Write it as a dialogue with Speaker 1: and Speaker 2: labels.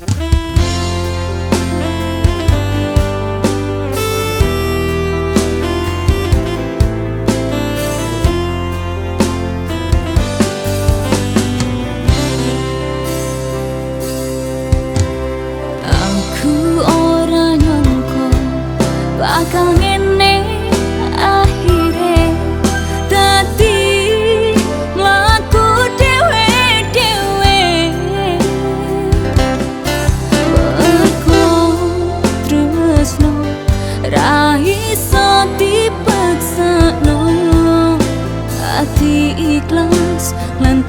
Speaker 1: Aku orang yang nyongko bakal Raiso dipaksa no Hati ikhlas Lan